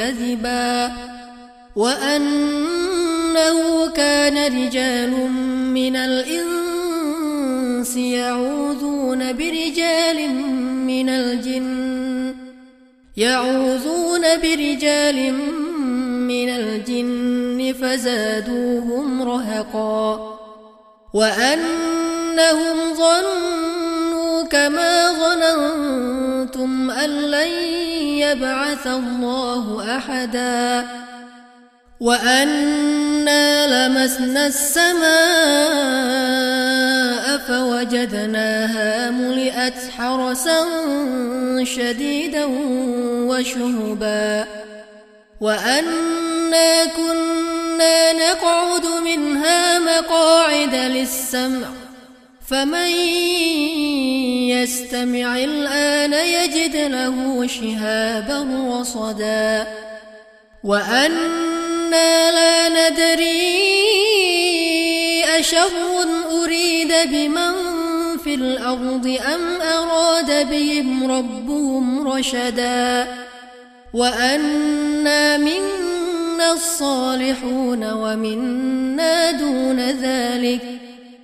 كذبا وأنه كان رجال من الإنس يعوذون برجال من الجن يعوذون برجال من الجن فزادوهم رهقا وأنهم ظنوا كما ظننتم أن لن يبعث الله أحدا. وأنا لمسنا السماء فوجدناها ملئت حرسا شديدا وشهبا. وأنا كنا نقعد منها مقاعد للسمع. فمن يستمع الآن يجد له شهابا رصدا وأنا لا ندري أشر أريد بمن في الأرض أم أراد بهم ربهم رشدا. وأنا منا الصالحون ومنا دون ذلك.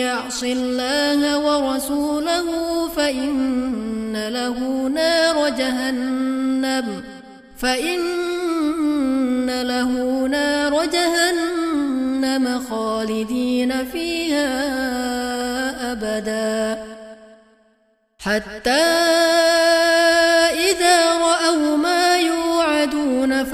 يعص الله ورسوله فإن له نار جهنم فإن له نار جهنم خالدين فيها أبدا. حتى إذا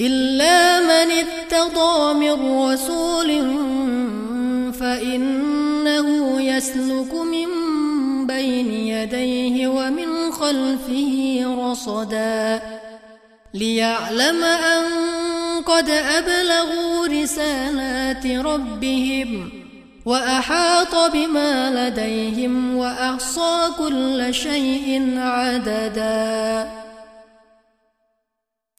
إلا من اتضى من رسول فإنه يسلك من بين يديه ومن خلفه رصدا ليعلم أن قد أبلغوا رسالات ربهم وأحاط بما لديهم وأحصى كل شيء عددا